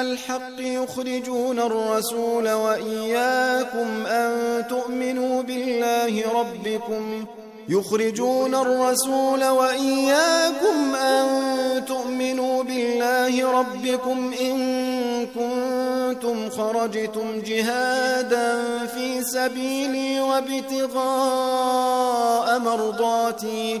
الحق يخرجون الرسول وإياكم أن تؤمنوا بالله ربكم. يخرجون الرسول وإياكم أن تؤمنوا بالله ربكم. إن كنتم خرجتم جهادا في سبيلي وابتغاء مرضاتي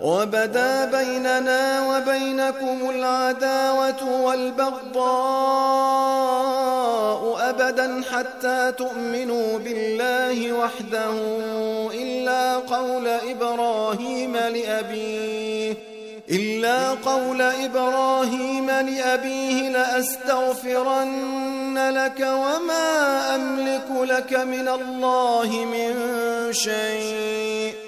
وبدا بيننا وبينكم العداوة والبغضاء أبدا حتى تؤمنوا بالله وحده إلا قول إبراهيم لأبيه إلا قول إبراهيم لأبيه لأستغفرن لك وما أملك لك من الله من شيء.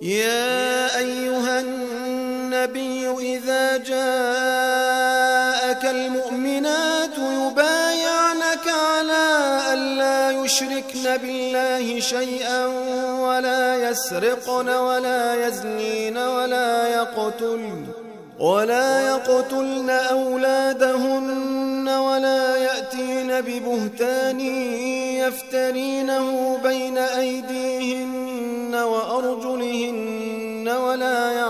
يا أيها النبي إذا جاءك المؤمنات يبايعنك على ألا يشركن بالله شيئا ولا يسرقن ولا يزنين ولا يقتلن ولا يقتلن أولادهن ولا يأتين ببهتان يفترينه بين أيديهن